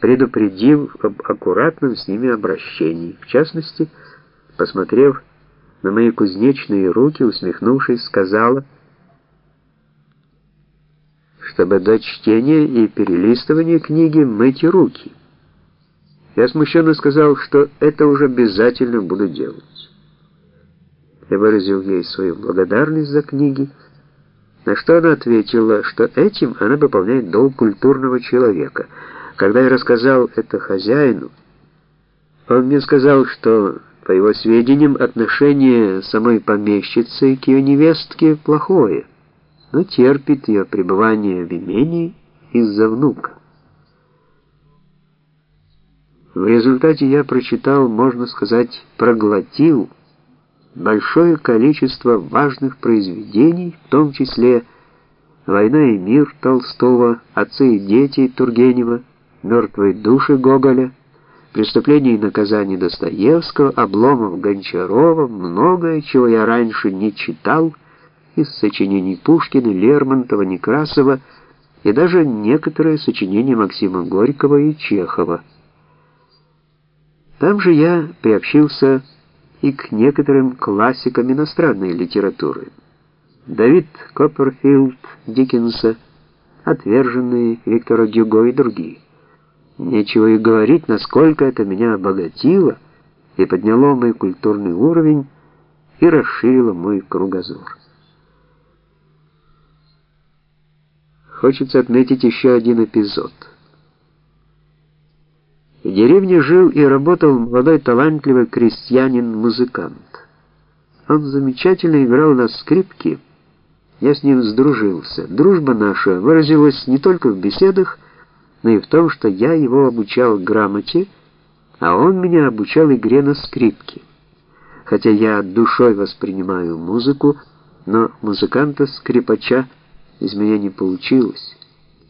предупредив об аккуратном с ними обращении. В частности, посмотрев на мои кузнечные руки, усмехнувшись, сказала, чтобы до чтения и перелистывания книги мыть руки. Я смущенно сказал, что это уже обязательно буду делать. Я выразил ей свою благодарность за книги, на что она ответила, что этим она выполняет долг культурного человека. Когда я рассказал это хозяину, он мне сказал, что, по его сведениям, отношение самой помещицы к ее невестке плохое, но терпит ее пребывание в имении из-за внука. В результате я прочитал, можно сказать, проглотил большое количество важных произведений, в том числе «Война и мир» Толстого, «Отцы и дети» Тургенева, «Мертвые души» Гоголя, «Преступление и наказание» Достоевского, «Обломов» Гончарова, многое, чего я раньше не читал, из сочинений Пушкина, Лермонтова, Некрасова и даже некоторые сочинения Максима Горького и Чехова. Там же я приобщился и к некоторым классикам иностранной литературы. Давид Копперфилд, Диккенса, отверженные Виктора Гюго и другие. Нечего и говорить, насколько это меня обогатило и подняло мой культурный уровень и расширило мой кругозор. Хочется отметить еще один эпизод – в деревне жил и работал молодой талантливый крестьянин-музыкант. Он замечательно играл на скрипке. Я с ним сдружился. Дружба наша выразилась не только в беседах, но и в том, что я его обучал грамоте, а он меня обучал игре на скрипке. Хотя я душой воспринимаю музыку, но музыканта-скрипача из меня не получилось.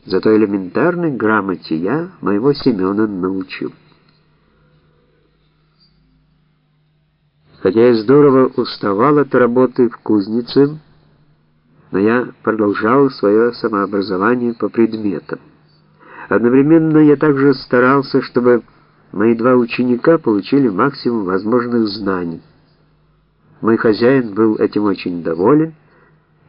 Зато элементарной грамоте я моего Семена научил. Хотя я здорово уставал от работы в кузнице, но я продолжал свое самообразование по предметам. Одновременно я также старался, чтобы мои два ученика получили максимум возможных знаний. Мой хозяин был этим очень доволен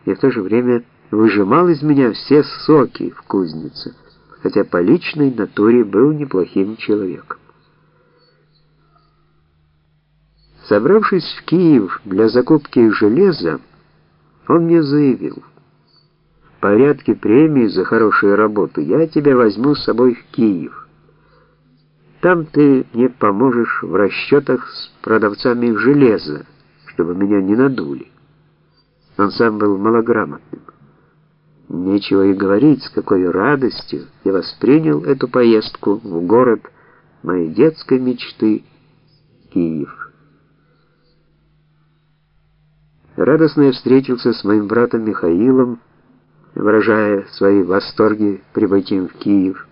и в то же время выжимал из меня все соки в кузнице, хотя по личной натуре был неплохим человеком. Собравшись в Киев для закупки железа, он мне заявил, «В порядке премии за хорошую работу я тебя возьму с собой в Киев. Там ты мне поможешь в расчетах с продавцами железа, чтобы меня не надули». Он сам был малограмотным. Нечего и говорить, с какой радостью я воспринял эту поездку в город моей детской мечты Киев. Радостно я встретился с моим братом Михаилом, выражая свои восторги прибытием в Киев,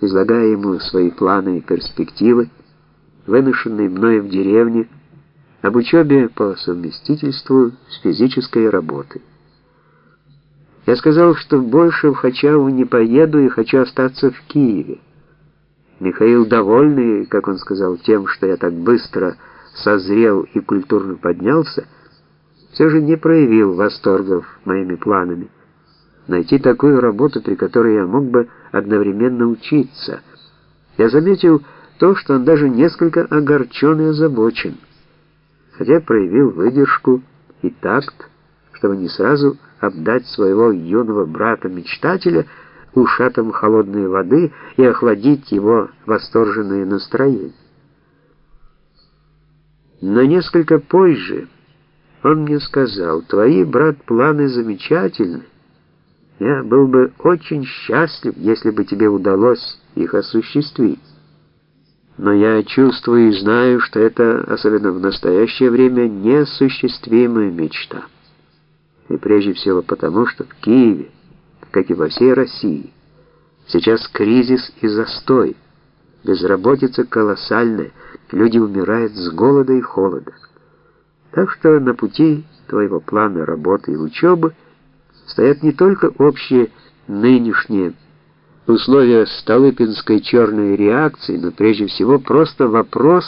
излагая ему свои планы и перспективы, выношенные мною в деревне, об учебе по совместительству с физической работой. Я сказал, что больше в Хачаву не поеду и хочу остаться в Киеве. Михаил, довольный, как он сказал, тем, что я так быстро созрел и культурно поднялся, все же не проявил восторгов моими планами. Найти такую работу, при которой я мог бы одновременно учиться. Я заметил то, что он даже несколько огорчен и озабочен, хотя проявил выдержку и такт, чтобы не сразу обдать своего юного брата-мечтателя ушатом холодной воды и охладить его восторженное настроение. Но несколько позже он мне сказал, «Твои, брат, планы замечательны. Я был бы очень счастлив, если бы тебе удалось их осуществить. Но я чувствую и знаю, что это, особенно в настоящее время, неосуществимая мечта» и прежде всего потому, что в Киеве, как и во всей России, сейчас кризис и застой, безработица колоссальная, люди умирают с голода и холода. Так что на пути твоего плана работы и учебы стоят не только общие нынешние условия Столыпинской черной реакции, но прежде всего просто вопрос